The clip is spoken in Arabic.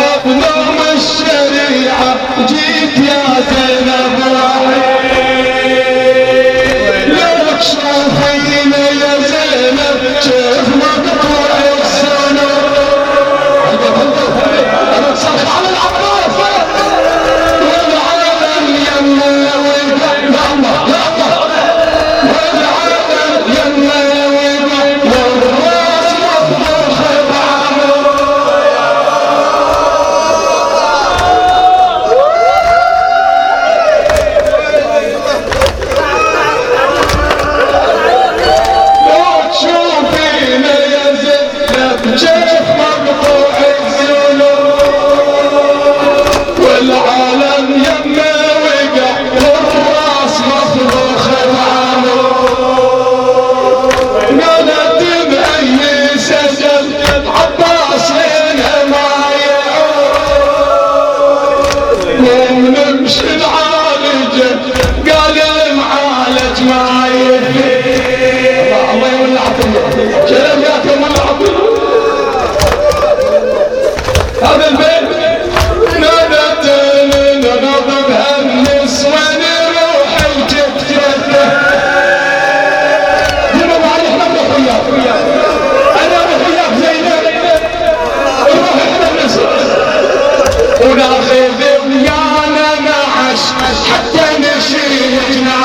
أقلم الشريعة جيت يا زينب. Krishna